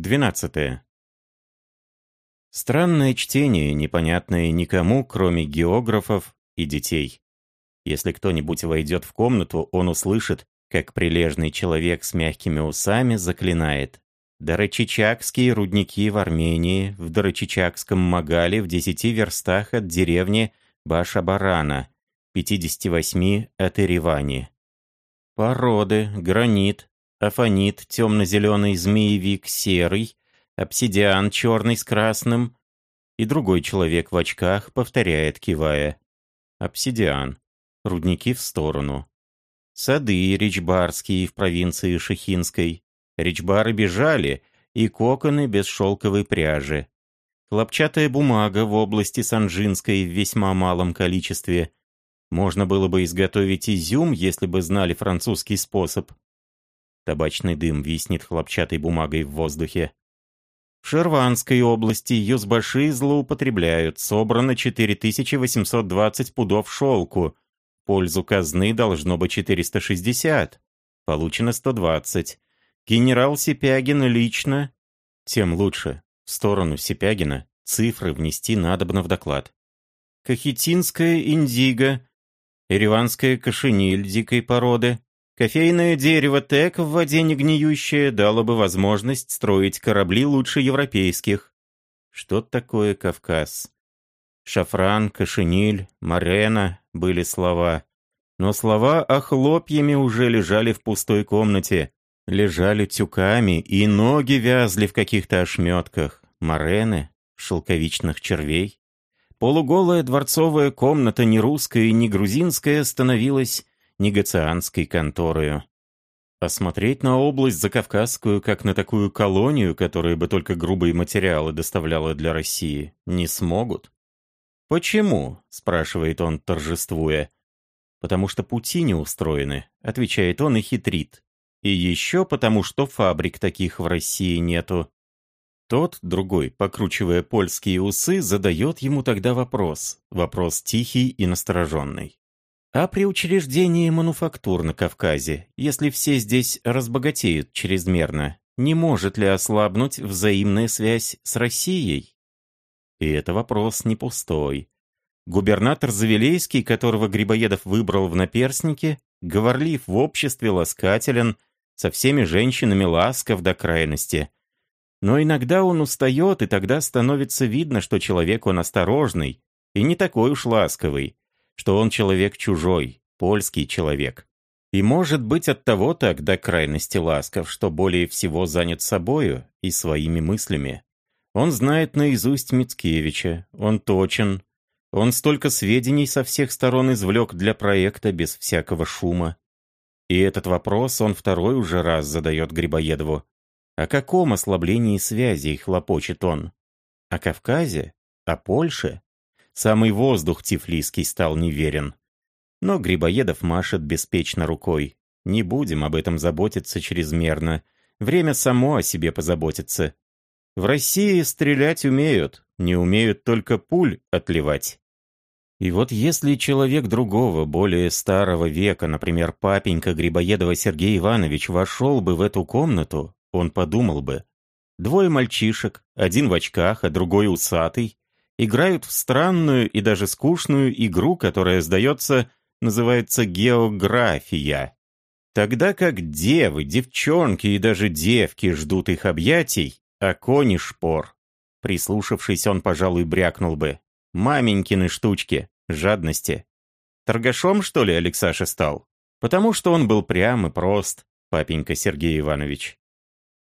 12. Странное чтение, непонятное никому, кроме географов и детей. Если кто-нибудь войдет в комнату, он услышит, как прилежный человек с мягкими усами заклинает. Дорочичакские рудники в Армении, в Дорочичакском Магале в десяти верстах от деревни Баша-Барана, 58 от Еревани. Породы, гранит, афонит, темно-зеленый змеевик серый, обсидиан черный с красным. И другой человек в очках повторяет, кивая. Обсидиан. Рудники в сторону. Сады речбарские в провинции Шехинской. Речбары бежали, и коконы без шелковой пряжи. Хлопчатая бумага в области Санжинской в весьма малом количестве. Можно было бы изготовить изюм, если бы знали французский способ. Табачный дым виснет хлопчатой бумагой в воздухе. В Шерванской области большие злоупотребляют. Собрано 4820 пудов шелку. Пользу казны должно быть 460. Получено 120. Генерал Сипягин лично. Тем лучше. В сторону Сипягина цифры внести надобно в доклад. Кахетинская индиго. Ереванская кошениль дикой породы. Кофейное дерево ТЭК в воде не гниющее дало бы возможность строить корабли лучше европейских. Что такое Кавказ? Шафран, кошениль, морена были слова. Но слова охлопьями уже лежали в пустой комнате. Лежали тюками, и ноги вязли в каких-то ошметках. Морены, шелковичных червей. Полуголая дворцовая комната ни русская, ни грузинская становилась негацианской конторою. Осмотреть на область Закавказскую, как на такую колонию, которая бы только грубые материалы доставляла для России, не смогут. «Почему?» — спрашивает он, торжествуя. «Потому что пути не устроены», — отвечает он и хитрит. «И еще потому, что фабрик таких в России нету». Тот, другой, покручивая польские усы, задает ему тогда вопрос. Вопрос тихий и настороженный. А при учреждении мануфактур на Кавказе, если все здесь разбогатеют чрезмерно, не может ли ослабнуть взаимная связь с Россией? И это вопрос не пустой. Губернатор Завилейский, которого Грибоедов выбрал в наперснике, говорлив в обществе, ласкателен, со всеми женщинами ласков до крайности. Но иногда он устает, и тогда становится видно, что человек он осторожный и не такой уж ласковый что он человек чужой, польский человек. И может быть от того так до крайности ласков, что более всего занят собою и своими мыслями. Он знает наизусть Мицкевича, он точен, он столько сведений со всех сторон извлек для проекта без всякого шума. И этот вопрос он второй уже раз задает Грибоедову. О каком ослаблении связей хлопочет он? О Кавказе? О Польше? Самый воздух тифлисский стал неверен. Но Грибоедов машет беспечно рукой. Не будем об этом заботиться чрезмерно. Время само о себе позаботится. В России стрелять умеют, не умеют только пуль отливать. И вот если человек другого, более старого века, например, папенька Грибоедова Сергей Иванович, вошел бы в эту комнату, он подумал бы. Двое мальчишек, один в очках, а другой усатый, играют в странную и даже скучную игру, которая, сдается, называется география. Тогда как девы, девчонки и даже девки ждут их объятий, а кони шпор. Прислушавшись, он, пожалуй, брякнул бы. Маменькины штучки, жадности. Торгашом, что ли, Алексаша стал? Потому что он был прям и прост, папенька Сергей Иванович.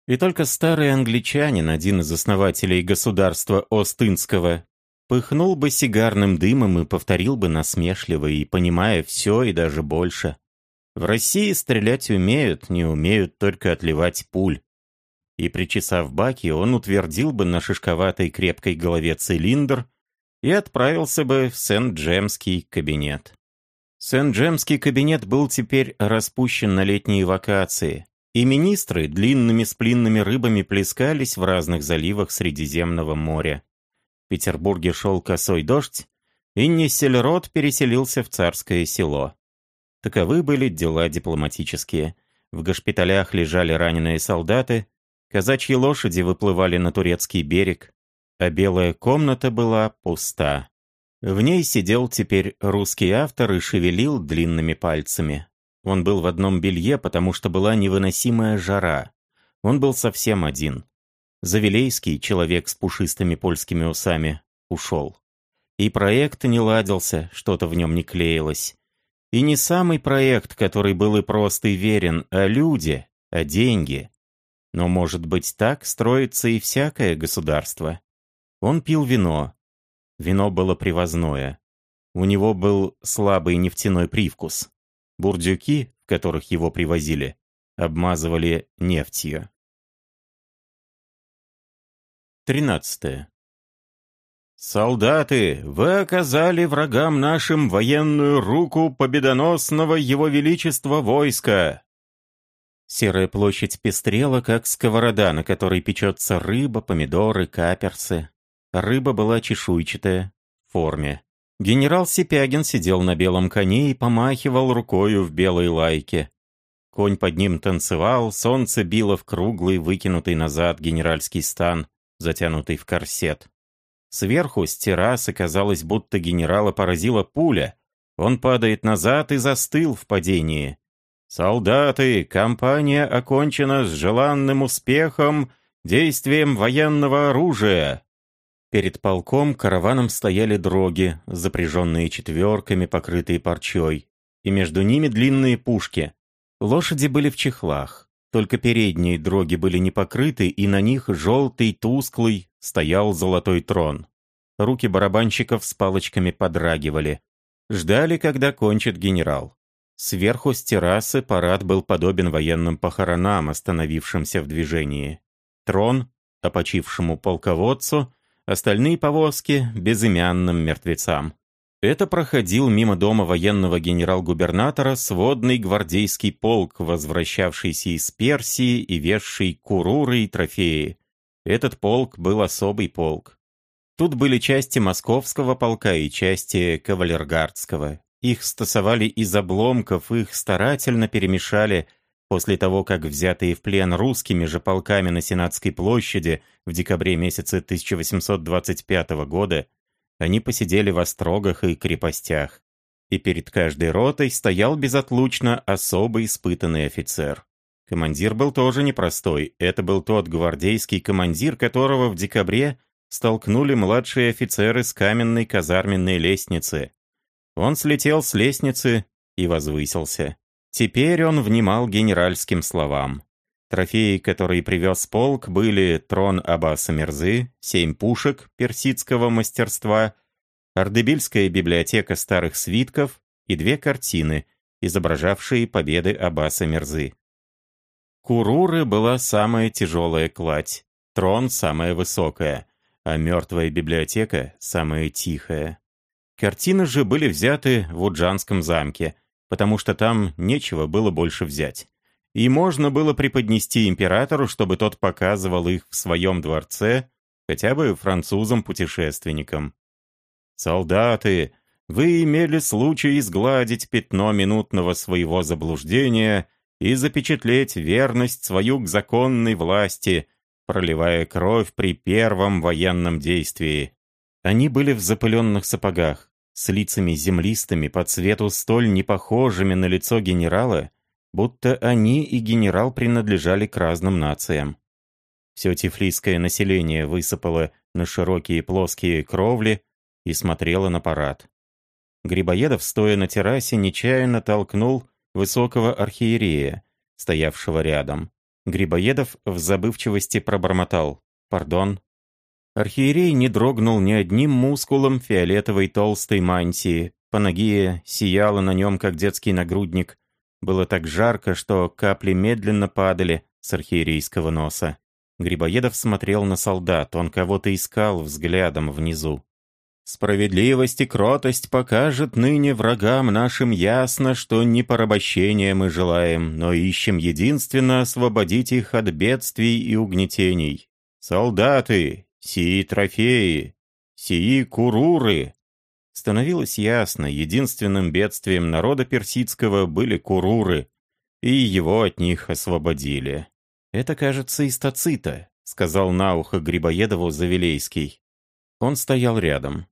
И только старый англичанин, один из основателей государства Остынского, Пыхнул бы сигарным дымом и повторил бы насмешливо, и понимая все и даже больше. В России стрелять умеют, не умеют только отливать пуль. И причесав баки, он утвердил бы на шишковатой крепкой голове цилиндр и отправился бы в Сент-Джемский кабинет. Сент-Джемский кабинет был теперь распущен на летние вакации, и министры длинными сплинными рыбами плескались в разных заливах Средиземного моря. Петербурге шел косой дождь, и Нессельрод переселился в царское село. Таковы были дела дипломатические. В госпиталях лежали раненые солдаты, Казачьи лошади выплывали на турецкий берег, а белая комната была пуста. В ней сидел теперь русский автор и шевелил длинными пальцами. Он был в одном белье, потому что была невыносимая жара. Он был совсем один. Завилейский, человек с пушистыми польскими усами, ушел. И проект не ладился, что-то в нем не клеилось. И не самый проект, который был и прост и верен, а люди, а деньги. Но, может быть, так строится и всякое государство. Он пил вино. Вино было привозное. У него был слабый нефтяной привкус. Бурдюки, в которых его привозили, обмазывали нефтью. 13. «Солдаты, вы оказали врагам нашим военную руку победоносного его величества войска!» Серая площадь пестрела, как сковорода, на которой печется рыба, помидоры, каперсы. Рыба была чешуйчатая, в форме. Генерал Сипягин сидел на белом коне и помахивал рукою в белой лайке. Конь под ним танцевал, солнце било в круглый, выкинутый назад генеральский стан, затянутый в корсет. Сверху, с террасы, казалось, будто генерала поразила пуля. Он падает назад и застыл в падении. «Солдаты, кампания окончена с желанным успехом, действием военного оружия!» Перед полком караваном стояли дроги, запряженные четверками, покрытые парчой, и между ними длинные пушки. Лошади были в чехлах, только передние дроги были не покрыты, и на них желтый, тусклый, стоял золотой трон. Руки барабанщиков с палочками подрагивали. Ждали, когда кончит генерал. Сверху с террасы парад был подобен военным похоронам, остановившимся в движении. Трон, опочившему полководцу, остальные повозки — безымянным мертвецам. Это проходил мимо дома военного генерал-губернатора сводный гвардейский полк, возвращавшийся из Персии и везший куруры и трофеи. Этот полк был особый полк. Тут были части московского полка и части кавалергардского. Их стасовали из обломков, их старательно перемешали — После того, как взятые в плен русскими же полками на Сенатской площади в декабре месяце 1825 года, они посидели в острогах и крепостях. И перед каждой ротой стоял безотлучно особо испытанный офицер. Командир был тоже непростой. Это был тот гвардейский командир, которого в декабре столкнули младшие офицеры с каменной казарменной лестницы. Он слетел с лестницы и возвысился. Теперь он внимал генеральским словам. Трофеи, которые привез полк, были трон Аббаса Мерзы, семь пушек персидского мастерства, Ардебильская библиотека старых свитков и две картины, изображавшие победы Аббаса Мерзы. Куруры была самая тяжелая кладь, трон самая высокая, а мертвая библиотека самая тихая. Картины же были взяты в Уджанском замке – потому что там нечего было больше взять. И можно было преподнести императору, чтобы тот показывал их в своем дворце, хотя бы французам-путешественникам. «Солдаты, вы имели случай изгладить пятно минутного своего заблуждения и запечатлеть верность свою к законной власти, проливая кровь при первом военном действии». Они были в запыленных сапогах, с лицами землистыми по цвету столь непохожими на лицо генерала, будто они и генерал принадлежали к разным нациям. Все тифлисское население высыпало на широкие плоские кровли и смотрело на парад. Грибоедов, стоя на террасе, нечаянно толкнул высокого архиерея, стоявшего рядом. Грибоедов в забывчивости пробормотал «Пардон, Архиерей не дрогнул ни одним мускулом фиолетовой толстой мантии. Панагия сияла на нем, как детский нагрудник. Было так жарко, что капли медленно падали с архиерейского носа. Грибоедов смотрел на солдат, он кого-то искал взглядом внизу. «Справедливость и кротость покажет ныне врагам нашим ясно, что не порабощения мы желаем, но ищем единственно освободить их от бедствий и угнетений. Солдаты, Сии трофеи, сии куруры. Становилось ясно, единственным бедствием народа персидского были куруры, и его от них освободили. «Это, кажется, из Тацита», — сказал на ухо Грибоедову Завилейский. Он стоял рядом.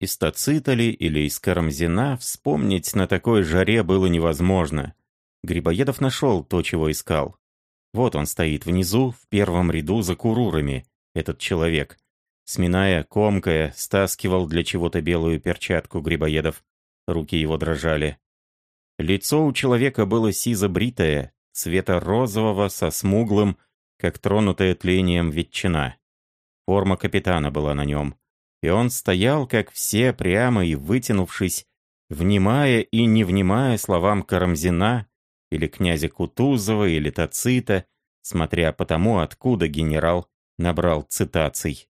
Из ли или из Карамзина вспомнить на такой жаре было невозможно. Грибоедов нашел то, чего искал. Вот он стоит внизу, в первом ряду за курурами, этот человек. Сминая, комкая, стаскивал для чего-то белую перчатку Грибоедов. Руки его дрожали. Лицо у человека было сизо-бритое, цвета розового, со смуглым, как тронутая тлением ветчина. Форма капитана была на нем. И он стоял, как все, прямо и вытянувшись, внимая и не внимая словам Карамзина или князя Кутузова или Тацита, смотря по тому, откуда генерал набрал цитаций.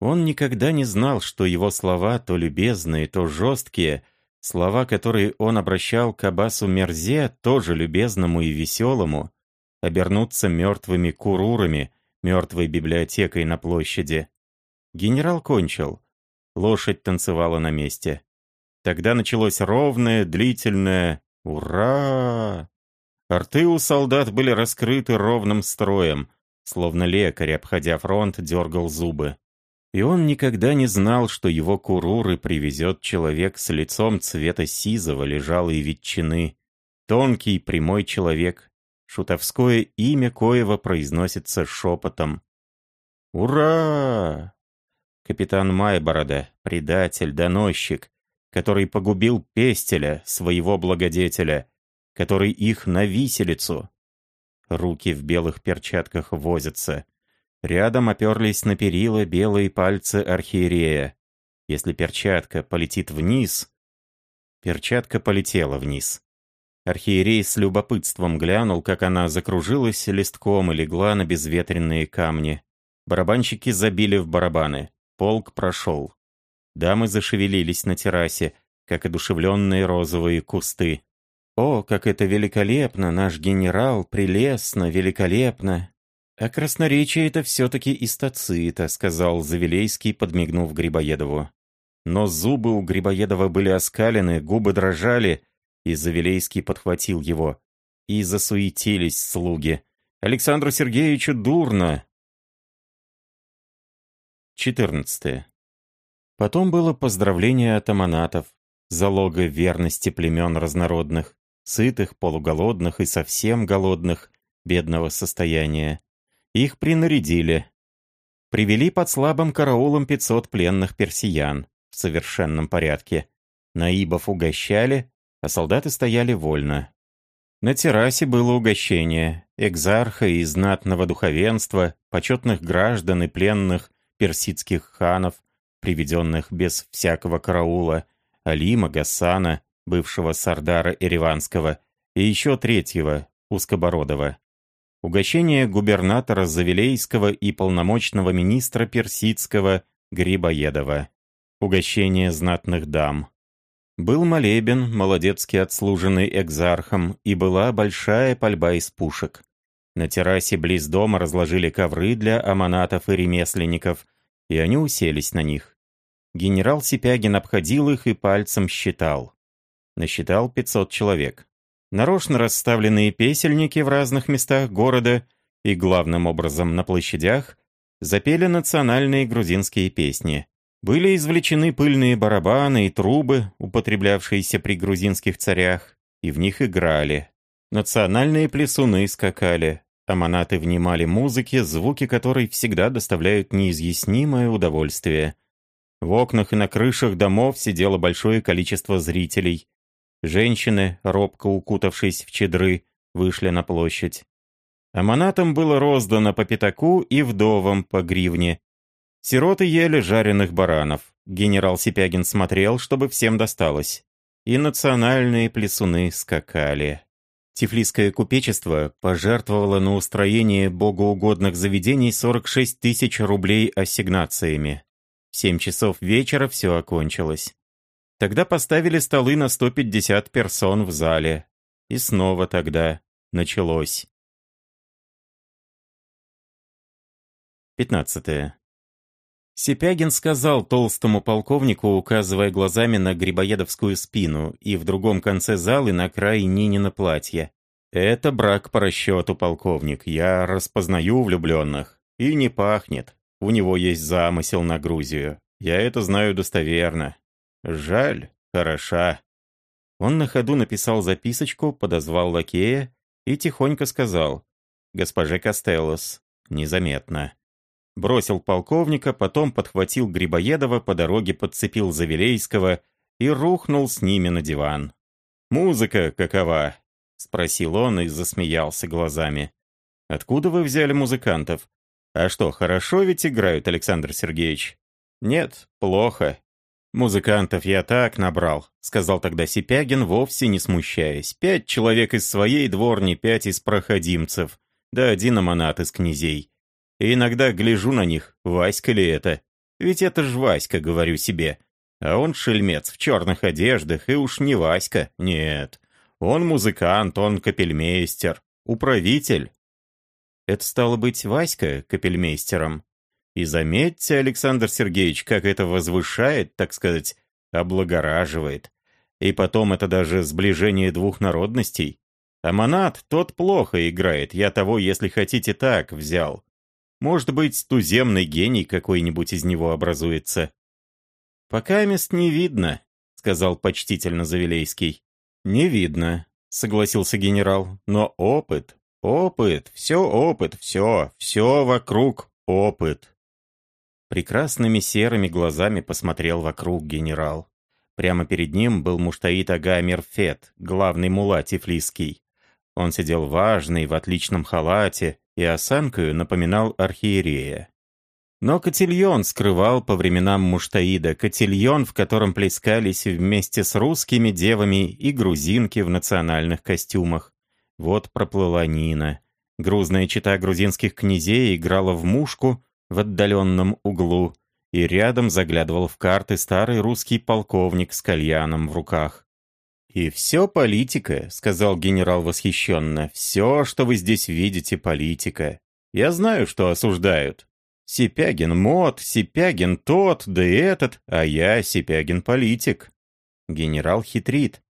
Он никогда не знал, что его слова, то любезные, то жесткие, слова, которые он обращал к Абасу Мерзе, тоже любезному и веселому, обернутся мертвыми курурами, мертвой библиотекой на площади. Генерал кончил. Лошадь танцевала на месте. Тогда началось ровное, длительное «Ура!». Рты у солдат были раскрыты ровным строем, словно лекарь, обходя фронт, дергал зубы. И он никогда не знал, что его куруры привезет человек с лицом цвета сизого лежалой ветчины. Тонкий, прямой человек. Шутовское имя Коева произносится шепотом. «Ура!» Капитан Майборода, предатель, доносчик, который погубил Пестеля, своего благодетеля, который их на виселицу. Руки в белых перчатках возятся. Рядом оперлись на перила белые пальцы архиерея. Если перчатка полетит вниз... Перчатка полетела вниз. Архиерей с любопытством глянул, как она закружилась листком и легла на безветренные камни. Барабанщики забили в барабаны. Полк прошел. Дамы зашевелились на террасе, как одушевленные розовые кусты. «О, как это великолепно! Наш генерал! Прелестно! Великолепно!» «А красноречие это все-таки из Тацита», — сказал Завилейский, подмигнув Грибоедову. Но зубы у Грибоедова были оскалены, губы дрожали, и Завилейский подхватил его. И засуетились слуги. «Александру Сергеевичу дурно!» 14. Потом было поздравление от аманатов, залога верности племен разнородных, сытых, полуголодных и совсем голодных, бедного состояния. Их принарядили. Привели под слабым караулом 500 пленных персиян в совершенном порядке. Наибов угощали, а солдаты стояли вольно. На террасе было угощение. Экзарха и знатного духовенства, почетных граждан и пленных персидских ханов, приведенных без всякого караула, Алима Гасана, бывшего Сардара Ереванского, и еще третьего, Узкобородова угощение губернатора Завилейского и полномочного министра Персидского Грибоедова, угощение знатных дам. Был молебен, молодецки отслуженный экзархом, и была большая пальба из пушек. На террасе близ дома разложили ковры для аманатов и ремесленников, и они уселись на них. Генерал Сипягин обходил их и пальцем считал. Насчитал 500 человек нарочно расставленные песельники в разных местах города и, главным образом, на площадях, запели национальные грузинские песни. Были извлечены пыльные барабаны и трубы, употреблявшиеся при грузинских царях, и в них играли. Национальные плясуны скакали, а монаты внимали музыке, звуки которой всегда доставляют неизъяснимое удовольствие. В окнах и на крышах домов сидело большое количество зрителей, Женщины, робко укутавшись в чедры, вышли на площадь. Аманатам было роздано по пятаку и вдовам по гривне. Сироты ели жареных баранов. Генерал Сипягин смотрел, чтобы всем досталось. И национальные плесуны скакали. Тифлисское купечество пожертвовало на устроение богоугодных заведений 46 тысяч рублей ассигнациями. В 7 часов вечера все окончилось. Тогда поставили столы на 150 персон в зале. И снова тогда началось. 15. Сипягин сказал толстому полковнику, указывая глазами на грибоедовскую спину и в другом конце залы на край Нинина платья. «Это брак по расчету, полковник. Я распознаю влюбленных. И не пахнет. У него есть замысел на Грузию. Я это знаю достоверно. Жаль, хороша». Он на ходу написал записочку, подозвал лакея и тихонько сказал «Госпоже Костеллос, незаметно». Бросил полковника, потом подхватил Грибоедова, по дороге подцепил Завилейского и рухнул с ними на диван. «Музыка какова?» — спросил он и засмеялся глазами. «Откуда вы взяли музыкантов? А что, хорошо ведь играют, Александр Сергеевич?» «Нет, плохо. «Музыкантов я так набрал», — сказал тогда Сипягин, вовсе не смущаясь. «Пять человек из своей дворни, пять из проходимцев, да один аманат из князей. И иногда гляжу на них, Васька ли это? Ведь это ж Васька, говорю себе. А он шельмец в черных одеждах, и уж не Васька, нет. Он музыкант, он капельмейстер, управитель». Это стало быть Васька капельмейстером. И заметьте, Александр Сергеевич, как это возвышает, так сказать, облагораживает. И потом это даже сближение двух народностей. А тот плохо играет, я того, если хотите, так взял. Может быть, туземный гений какой-нибудь из него образуется. «Пока мест не видно», — сказал почтительно Завилейский. «Не видно», — согласился генерал. «Но опыт, опыт, все опыт, все, все вокруг опыт». Прекрасными серыми глазами посмотрел вокруг генерал. Прямо перед ним был Муштаид Ага Мерфет, главный мула тифлисский. Он сидел важный, в отличном халате, и осанкою напоминал архиерея. Но котельон скрывал по временам Муштаида, котельон, в котором плескались вместе с русскими девами и грузинки в национальных костюмах. Вот проплыла Нина. Грузная чита грузинских князей играла в мушку, в отдаленном углу, и рядом заглядывал в карты старый русский полковник с кальяном в руках. «И все политика», — сказал генерал восхищенно, — «все, что вы здесь видите, политика. Я знаю, что осуждают. Сипягин мод, Сипягин тот, да и этот, а я Сипягин политик». Генерал хитрит.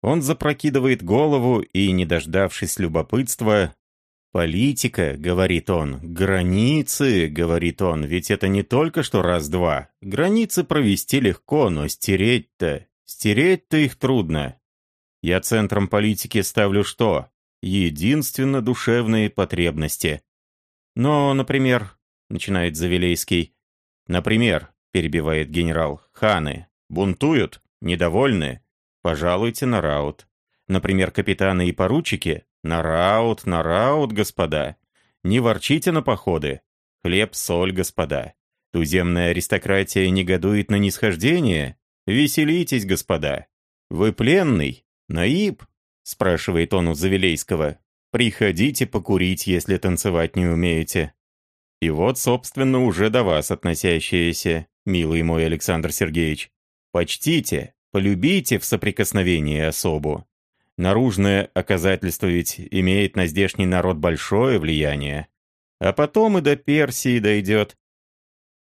Он запрокидывает голову и, не дождавшись любопытства, «Политика», — говорит он, — «границы», — говорит он, — ведь это не только что раз-два. Границы провести легко, но стереть-то, стереть-то их трудно. Я центром политики ставлю что? Единственно душевные потребности. Но, например, — начинает Завилейский, — например, — перебивает генерал, — ханы бунтуют, недовольны, пожалуйте на раут. Например, капитаны и поручики на раут, на раут, господа. Не ворчите на походы. Хлеб-соль, господа. Туземная аристократия негодует на нисхождение. Веселитесь, господа. Вы пленный? Наиб? Спрашивает он у Завилейского. Приходите покурить, если танцевать не умеете. И вот, собственно, уже до вас относящееся, милый мой Александр Сергеевич. Почтите, полюбите в соприкосновении особу. Наружное оказательство ведь имеет на здешний народ большое влияние. А потом и до Персии дойдет.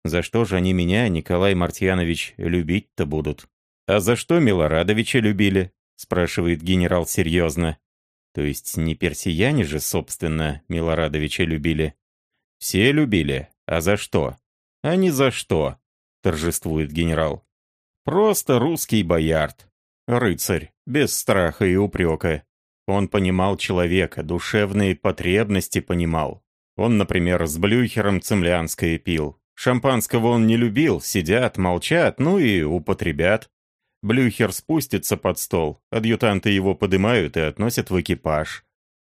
За что же они меня, Николай Мартьянович, любить-то будут? А за что Милорадовича любили? Спрашивает генерал серьезно. То есть не персияне же, собственно, Милорадовича любили? Все любили. А за что? А не за что, торжествует генерал. Просто русский боярд. Рыцарь, без страха и упрека. Он понимал человека, душевные потребности понимал. Он, например, с Блюхером цемлянское пил. Шампанского он не любил, сидят, молчат, ну и употребят. Блюхер спустится под стол, адъютанты его подымают и относят в экипаж.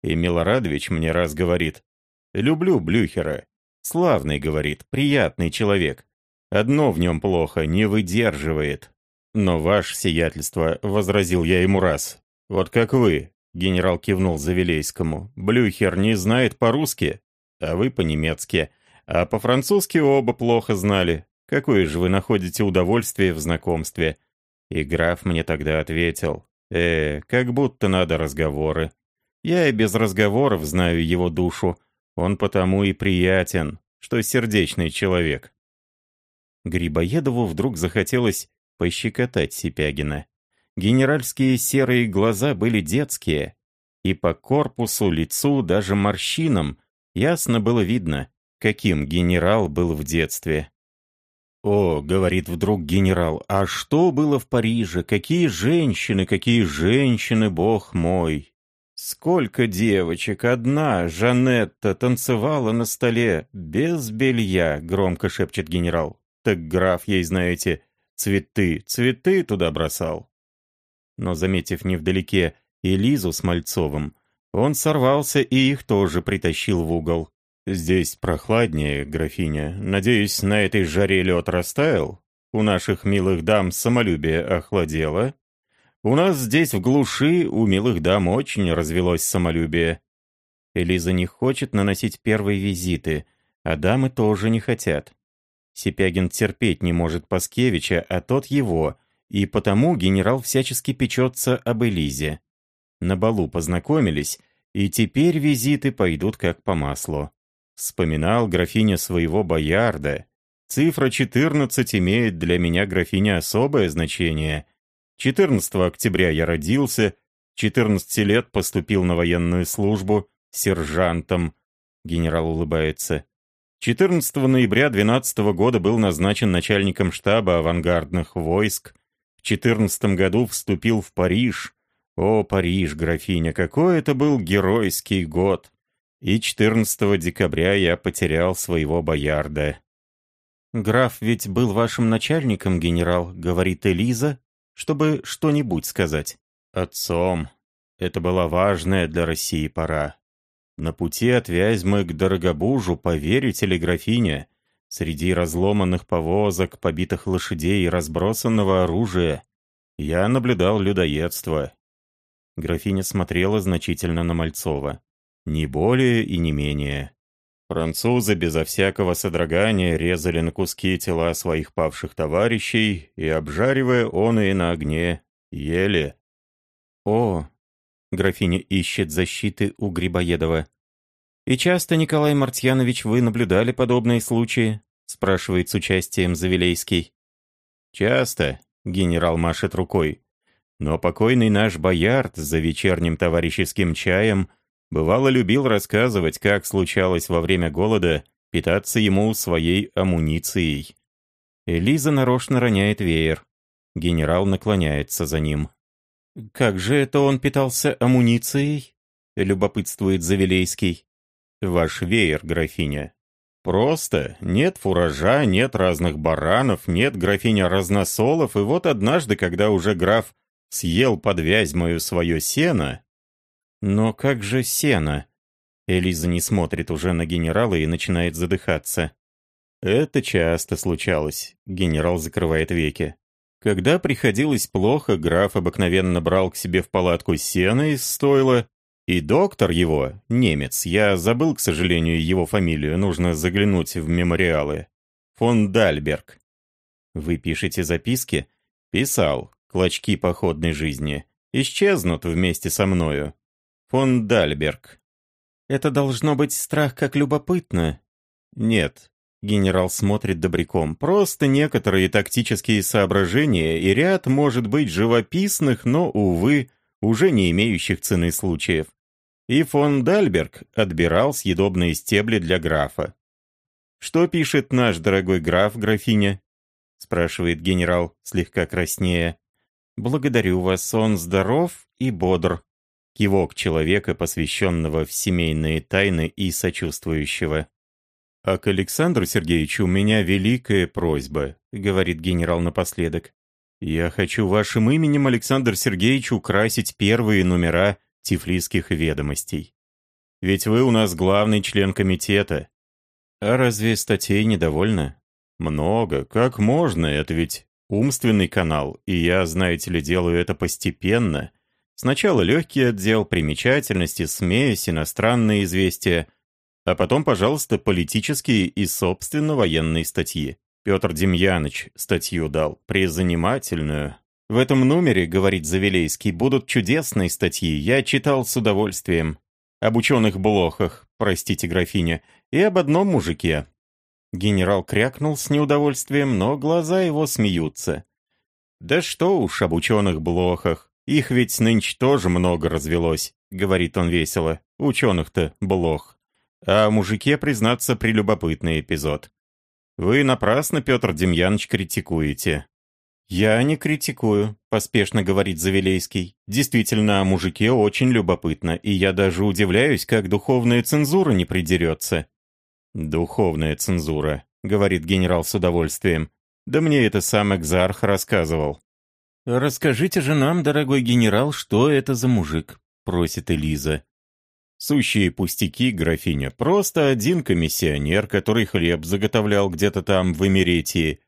И Милорадович мне раз говорит, «Люблю Блюхера. Славный, — говорит, — приятный человек. Одно в нем плохо, не выдерживает. «Но ваше сиятельство», — возразил я ему раз. «Вот как вы», — генерал кивнул Завилейскому, — «Блюхер не знает по-русски, а вы по-немецки, а по-французски оба плохо знали. Какое же вы находите удовольствие в знакомстве?» И граф мне тогда ответил, «Э, как будто надо разговоры. Я и без разговоров знаю его душу, он потому и приятен, что сердечный человек». Грибоедову вдруг захотелось пощекотать Сипягина. Генеральские серые глаза были детские. и по корпусу, лицу, даже морщинам ясно было видно, каким генерал был в детстве. «О, — говорит вдруг генерал, — а что было в Париже? Какие женщины, какие женщины, бог мой! Сколько девочек! Одна, Жанетта, танцевала на столе, без белья!» — громко шепчет генерал. «Так граф ей, знаете, цветы, цветы туда бросал!» Но, заметив невдалеке Элизу с Мальцовым, он сорвался и их тоже притащил в угол. «Здесь прохладнее, графиня. Надеюсь, на этой жаре лед растаял? У наших милых дам самолюбие охладело? У нас здесь в глуши у милых дам очень развелось самолюбие». Элиза не хочет наносить первые визиты, а дамы тоже не хотят. Сипягин терпеть не может Паскевича, а тот его, и потому генерал всячески печется об Элизе. На балу познакомились, и теперь визиты пойдут как по маслу. Вспоминал графиня своего боярда. Цифра 14 имеет для меня, графиня, особое значение. 14 октября я родился, 14 лет поступил на военную службу сержантом. Генерал улыбается. 14 ноября 12 года был назначен начальником штаба авангардных войск. В 14 году вступил в Париж. О, Париж, графиня, какой это был геройский год! И 14 декабря я потерял своего боярда. «Граф ведь был вашим начальником, генерал», — говорит Элиза, чтобы что-нибудь сказать. «Отцом. Это была важная для России пора. На пути от Вязьмы к Дорогобужу, поверите ли, графиня, среди разломанных повозок, побитых лошадей и разбросанного оружия, я наблюдал людоедство». Графиня смотрела значительно на Мальцова. Не более и не менее. Французы безо всякого содрогания резали на куски тела своих павших товарищей и, обжаривая он и на огне, ели. «О!» — графиня ищет защиты у Грибоедова. «И часто, Николай Мартьянович, вы наблюдали подобные случаи?» — спрашивает с участием Завилейский. «Часто», — генерал машет рукой. «Но покойный наш боярд за вечерним товарищеским чаем — Бывало, любил рассказывать, как случалось во время голода питаться ему своей амуницией. Элиза нарочно роняет веер. Генерал наклоняется за ним. «Как же это он питался амуницией?» — любопытствует Завилейский. «Ваш веер, графиня». «Просто. Нет фуража, нет разных баранов, нет графиня разносолов, и вот однажды, когда уже граф съел под Вязьмою свое сено, но как же сено? Элиза не смотрит уже на генерала и начинает задыхаться. Это часто случалось. Генерал закрывает веки. Когда приходилось плохо, граф обыкновенно брал к себе в палатку сено из стойла, и доктор его, немец, я забыл, к сожалению, его фамилию, нужно заглянуть в мемориалы, фон Дальберг. Вы пишете записки? Писал. Клочки походной жизни. Исчезнут вместе со мною фон Дальберг. Это должно быть страх как любопытно. Нет. Генерал смотрит добряком. Просто некоторые тактические соображения и ряд, может быть, живописных, но, увы, уже не имеющих цены случаев. И фон Дальберг отбирал съедобные стебли для графа. «Что пишет наш дорогой граф, графиня?» — спрашивает генерал, слегка краснея. «Благодарю вас, он здоров и бодр кивок человека, посвященного в семейные тайны и сочувствующего. «А к Александру Сергеевичу у меня великая просьба», — говорит генерал напоследок. «Я хочу вашим именем, Александр Сергеевич, украсить первые номера тифлисских ведомостей. Ведь вы у нас главный член комитета. А разве статей недовольно? Много. Как можно? Это ведь умственный канал, и я, знаете ли, делаю это постепенно, Сначала легкий отдел, примечательности, смесь, иностранные известия, а потом, пожалуйста, политические и, собственно, военные статьи. Петр Демьяныч статью дал, призанимательную. В этом номере, говорит Завелейский, будут чудесные статьи, я читал с удовольствием. Об ученых-блохах, простите, графиня, и об одном мужике. Генерал крякнул с неудовольствием, но глаза его смеются. Да что уж об ученых-блохах. Их ведь нынче тоже много развелось, говорит он весело. Ученых-то блох. А о мужике, признаться, прелюбопытный эпизод. Вы напрасно, Петр Демьянович, критикуете. «Я не критикую», — поспешно говорит Завелейский. «Действительно, о мужике очень любопытно, и я даже удивляюсь, как духовная цензура не придерется». «Духовная цензура», — говорит генерал с удовольствием. «Да мне это сам экзарх рассказывал». «Расскажите же нам, дорогой генерал, что это за мужик?» — просит Элиза. Сущие пустяки, графиня. Просто один комиссионер, который хлеб заготовлял где-то там в Эмеретии,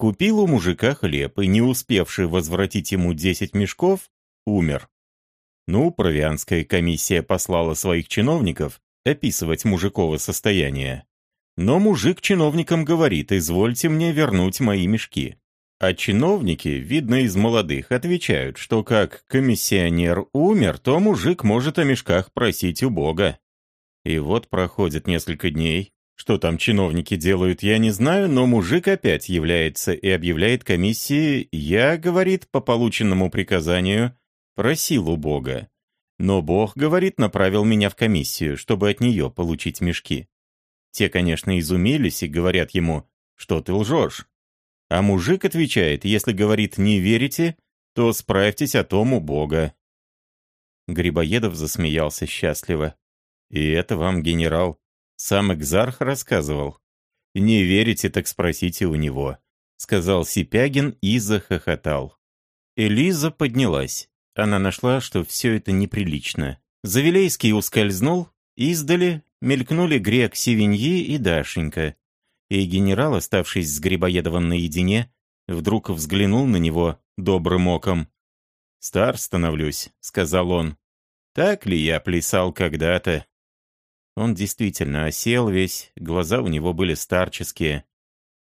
Купил у мужика хлеб и, не успевший возвратить ему 10 мешков, умер. Ну, провианская комиссия послала своих чиновников описывать мужиково состояние. Но мужик чиновникам говорит, извольте мне вернуть мои мешки. А чиновники, видно из молодых, отвечают, что как комиссионер умер, то мужик может о мешках просить у Бога. И вот проходит несколько дней, что там чиновники делают, я не знаю, но мужик опять является и объявляет комиссии «Я, — говорит, — по полученному приказанию просил у Бога». Но Бог, говорит, направил меня в комиссию, чтобы от нее получить мешки. Те, конечно, изумились и говорят ему, что ты лжешь. А мужик отвечает, если, говорит, не верите, то справьтесь о том у Бога. Грибоедов засмеялся счастливо. «И это вам, генерал, сам Экзарх рассказывал. «Не верите, так спросите у него», — сказал Сипягин и захохотал. Элиза поднялась. Она нашла, что все это неприлично. Завилейский ускользнул, издали мелькнули Грек Севиньи и Дашенька. И генерал, оставшись с Грибоедовым наедине, вдруг взглянул на него добрым оком. «Стар становлюсь», — сказал он. «Так ли я плясал когда-то?» Он действительно осел весь, глаза у него были старческие.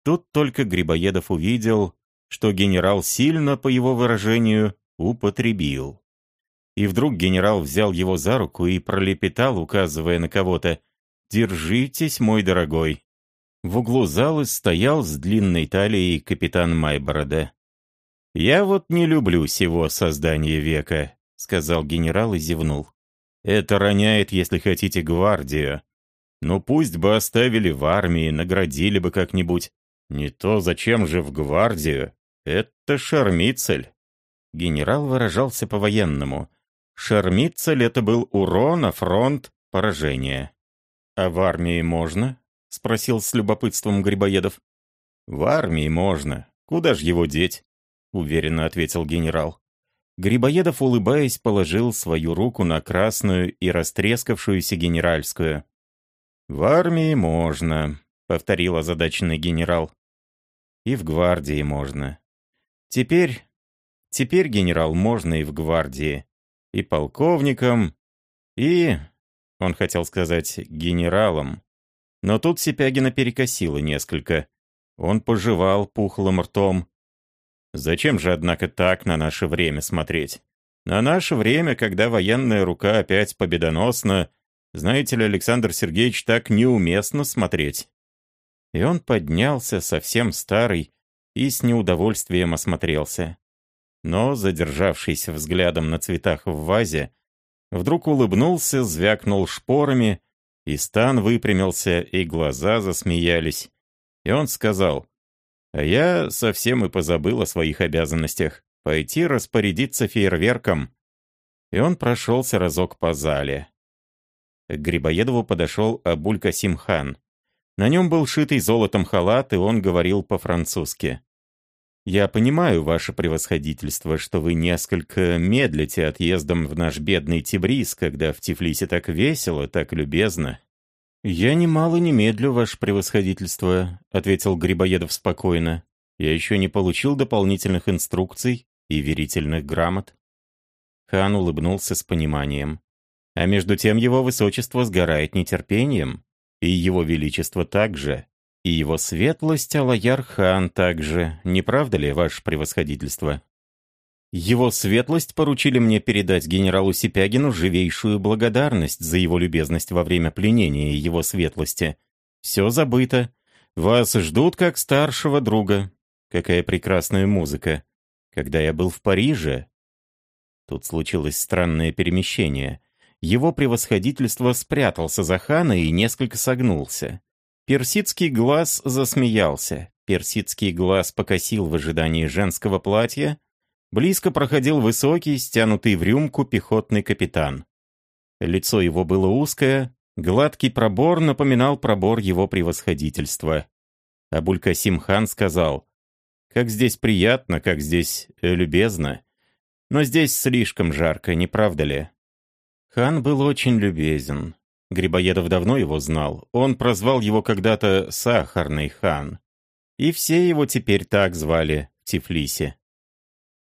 Тут только Грибоедов увидел, что генерал сильно, по его выражению, употребил. И вдруг генерал взял его за руку и пролепетал, указывая на кого-то, «Держитесь, мой дорогой». В углу зала стоял с длинной талией капитан Майборода. «Я вот не люблю сего создания века», — сказал генерал и зевнул. Это роняет, если хотите, гвардию. Ну пусть бы оставили в армии, наградили бы как-нибудь. Не то зачем же в гвардию? Это шармицель. Генерал выражался по-военному. Шармицель — это был урон, а фронт — поражение. «А в армии можно?» — спросил с любопытством Грибоедов. «В армии можно. Куда ж его деть?» — уверенно ответил генерал. Грибоедов, улыбаясь, положил свою руку на красную и растрескавшуюся генеральскую. «В армии можно», — повторил озадаченный генерал. «И в гвардии можно. Теперь... Теперь, генерал, можно и в гвардии. И полковником, и...» Он хотел сказать «генералом». Но тут Сипягина перекосило несколько. Он пожевал пухлым ртом, Зачем же, однако, так на наше время смотреть? На наше время, когда военная рука опять победоносна, знаете ли, Александр Сергеевич, так неуместно смотреть. И он поднялся, совсем старый, и с неудовольствием осмотрелся. Но, задержавшись взглядом на цветах в вазе, вдруг улыбнулся, звякнул шпорами, и стан выпрямился, и глаза засмеялись. И он сказал, а я совсем и позабыл о своих обязанностях. Пойти распорядиться фейерверком. И он прошелся разок по зале. К Грибоедову подошел Абулька Симхан. На нем был шитый золотом халат, и он говорил по-французски. «Я понимаю, ваше превосходительство, что вы несколько медлите отъездом в наш бедный Тибрис, когда в Тифлисе так весело, так любезно. «Я немало не медлю, ваше превосходительство», — ответил Грибоедов спокойно. «Я еще не получил дополнительных инструкций и верительных грамот». Хан улыбнулся с пониманием. А между тем его высочество сгорает нетерпением, и его величество также, и его светлость Алаяр-хан также, не правда ли, ваше превосходительство? Его светлость поручили мне передать генералу Сипягину живейшую благодарность за его любезность во время пленения его светлости. Все забыто. Вас ждут как старшего друга. Какая прекрасная музыка. Когда я был в Париже... Тут случилось странное перемещение. Его превосходительство спрятался за хана и несколько согнулся. Персидский глаз засмеялся. Персидский глаз покосил в ожидании женского платья. Близко проходил высокий, стянутый в рюмку пехотный капитан. Лицо его было узкое, гладкий пробор напоминал пробор его превосходительства. Абуль-Касим хан сказал, «Как здесь приятно, как здесь любезно. Но здесь слишком жарко, не правда ли?» Хан был очень любезен. Грибоедов давно его знал. Он прозвал его когда-то «Сахарный хан». И все его теперь так звали в Тифлисе.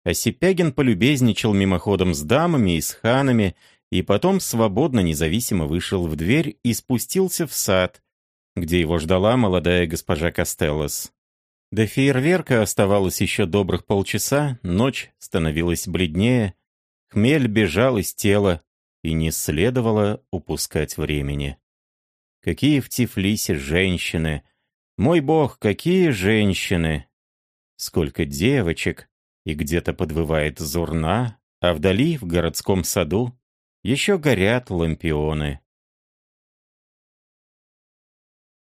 Осипягин полюбезничал мимоходом с дамами и с ханами, и потом свободно, независимо вышел в дверь и спустился в сад, где его ждала молодая госпожа Костеллос. До фейерверка оставалось еще добрых полчаса, ночь становилась бледнее, хмель бежал из тела, и не следовало упускать времени. Какие в Тифлисе женщины! Мой бог, какие женщины! Сколько девочек! И где-то подвывает зурна, а вдали, в городском саду, еще горят лампионы.